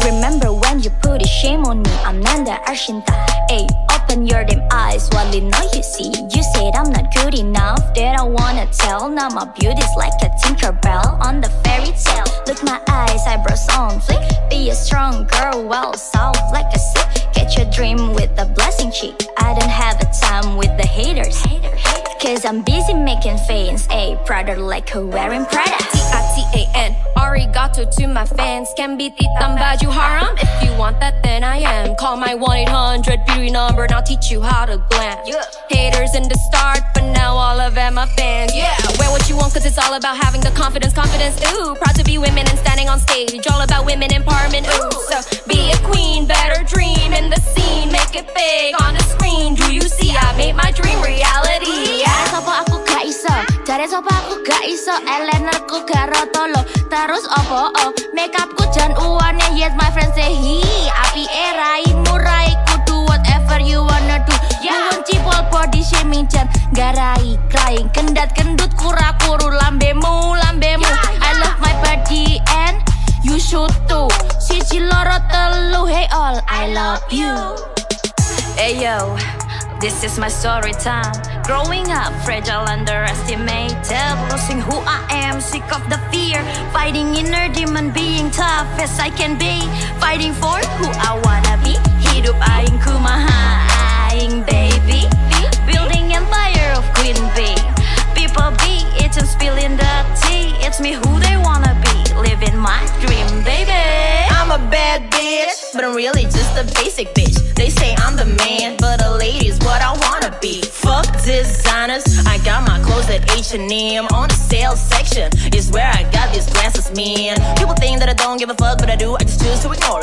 Remember when you put a shame on me? I'm Nanda Arshinta Hey, open your damn eyes. What you know you see? You said I'm not good enough. That I wanna tell. Now my beauty's like a Tinkerbell On the fairy tale. Look my eyes, eyebrows on flick Be a strong girl, well soft like a sick Get your dream with a blessing cheek I don't have a time with the haters. Cause I'm busy making fans. A Prada like her wearing Prada. T-I-T-A-N Arigato to my fans. Can be titang baju haram. If you want that then I am. Call my 1-800 beauty number And I'll teach you how to glam. Yeah. Haters in the start But now all of them are fans. Yeah, wear what you want Cause it's all about having the confidence Confidence, ooh Proud to be women and standing on stage. All about women empowerment, ooh. So be a queen, better dream iso Dari sopo aku gak iso Eyelinerku gak rotolo Terus opo oh Makeupku jan uwane Yes my friends say hi. Api eraimu rai Kudu whatever you wanna do. Nuwun cipol body shaming jan. Garai crying Kendat kendut kura kuru Lambemu. Lambemu I love my body and You should too. Siji loro telu Hey all I love you. Hey yo, this is my story time. Growing up, fragile, underestimated, losing who I am, sick of the fear, fighting inner demon, being tough as I can be, fighting for who I wanna be. Hidup aing kumaha aing baby, building empire of queen bee. People be eating, spilling the tea. It's me who they wanna be, living my dream, baby. I'm a bad bitch, but I'm really just a basic bitch. They say I got my clothes at H&M on the sales section. Is where I got these glasses, man. People think that I don't give a fuck, but I do. I just choose to ignore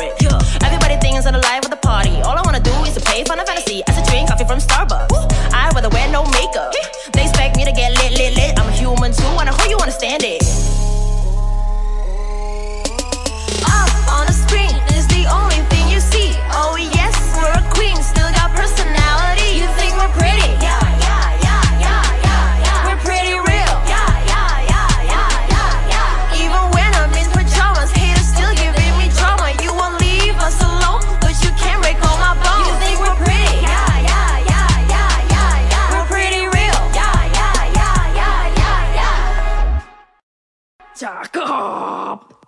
Attack up!